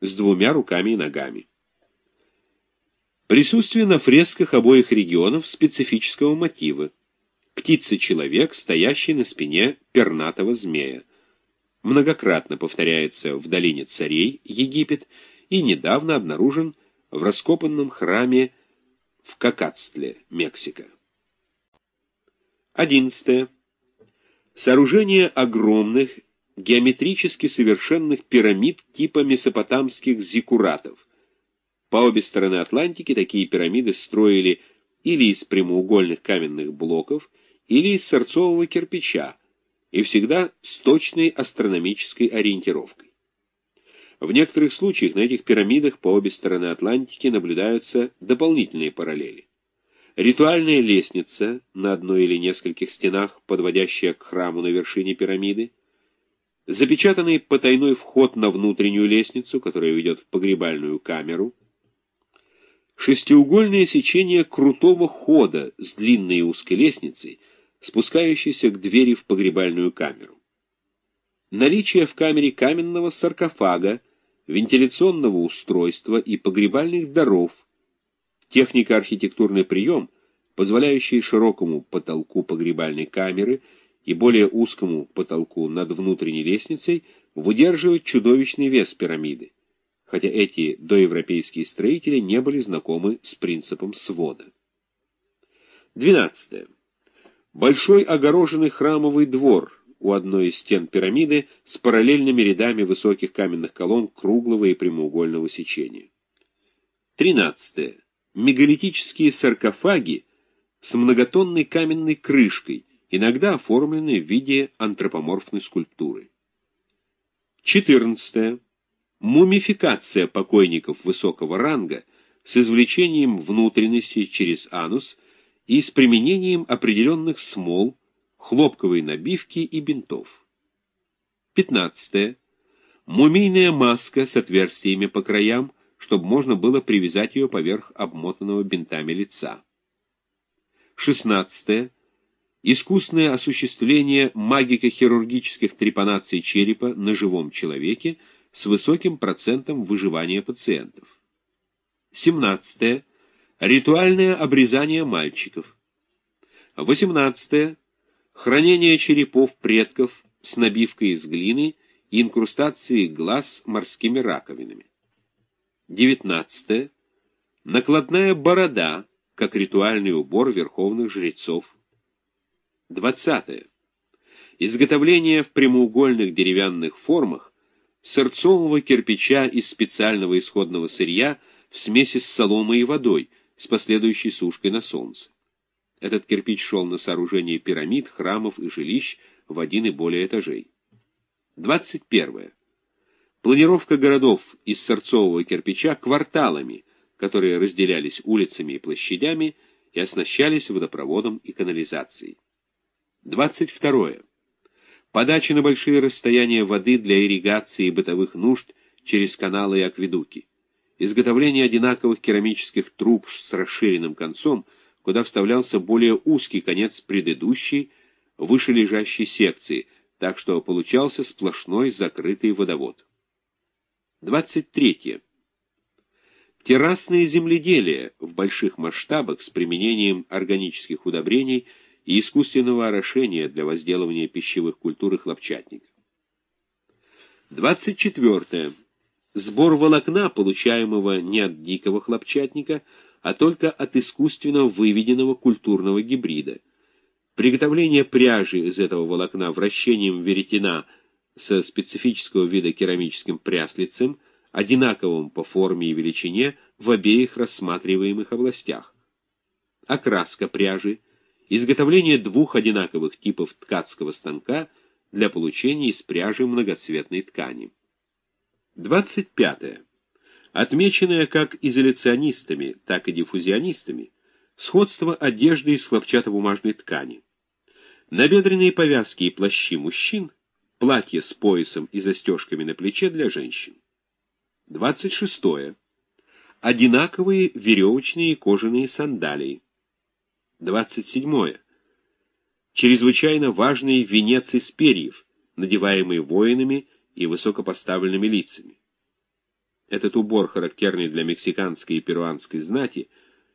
с двумя руками и ногами. Присутствие на фресках обоих регионов специфического мотива. Птица-человек, стоящий на спине пернатого змея. Многократно повторяется в долине царей, Египет, и недавно обнаружен в раскопанном храме в Какацтле, Мексика. 11. Сооружение огромных, геометрически совершенных пирамид типа месопотамских зиккуратов. По обе стороны Атлантики такие пирамиды строили или из прямоугольных каменных блоков, или из сорцового кирпича, и всегда с точной астрономической ориентировкой. В некоторых случаях на этих пирамидах по обе стороны Атлантики наблюдаются дополнительные параллели. Ритуальная лестница на одной или нескольких стенах, подводящая к храму на вершине пирамиды, запечатанный потайной вход на внутреннюю лестницу, которая ведет в погребальную камеру, шестиугольное сечение крутого хода с длинной и узкой лестницей, спускающейся к двери в погребальную камеру. Наличие в камере каменного саркофага, вентиляционного устройства и погребальных даров – Технико-архитектурный прием, позволяющий широкому потолку погребальной камеры и более узкому потолку над внутренней лестницей выдерживать чудовищный вес пирамиды, хотя эти доевропейские строители не были знакомы с принципом свода. 12. Большой огороженный храмовый двор у одной из стен пирамиды с параллельными рядами высоких каменных колонн круглого и прямоугольного сечения. 13 мегалитические саркофаги с многотонной каменной крышкой, иногда оформленные в виде антропоморфной скульптуры. 14. Мумификация покойников высокого ранга с извлечением внутренности через анус и с применением определенных смол, хлопковой набивки и бинтов. 15. Мумийная маска с отверстиями по краям, чтобы можно было привязать ее поверх обмотанного бинтами лица. 16. Искусное осуществление магико-хирургических трепанаций черепа на живом человеке с высоким процентом выживания пациентов. 17. Ритуальное обрезание мальчиков. 18. Хранение черепов предков с набивкой из глины и инкрустацией глаз морскими раковинами. 19. Накладная борода, как ритуальный убор верховных жрецов. 20. Изготовление в прямоугольных деревянных формах сырцового кирпича из специального исходного сырья в смеси с соломой и водой с последующей сушкой на солнце. Этот кирпич шел на сооружение пирамид, храмов и жилищ в один и более этажей. 21. Планировка городов из сырцового кирпича кварталами, которые разделялись улицами и площадями и оснащались водопроводом и канализацией. 22. Подача на большие расстояния воды для ирригации и бытовых нужд через каналы и акведуки. Изготовление одинаковых керамических труб с расширенным концом, куда вставлялся более узкий конец предыдущей, вышележащей секции, так что получался сплошной закрытый водовод. 23. Террасное земледелие в больших масштабах с применением органических удобрений и искусственного орошения для возделывания пищевых культур и хлопчатника. 24. Сбор волокна, получаемого не от дикого хлопчатника, а только от искусственно выведенного культурного гибрида. Приготовление пряжи из этого волокна вращением веретена – со специфического вида керамическим пряслицем, одинаковым по форме и величине в обеих рассматриваемых областях. Окраска пряжи, изготовление двух одинаковых типов ткацкого станка для получения из пряжи многоцветной ткани. 25. Отмеченное как изоляционистами, так и диффузионистами, сходство одежды из хлопчатобумажной ткани. Набедренные повязки и плащи мужчин Платье с поясом и застежками на плече для женщин. 26. Одинаковые веревочные кожаные сандалии. 27. Чрезвычайно важный венец из перьев, надеваемый воинами и высокопоставленными лицами. Этот убор, характерный для мексиканской и перуанской знати,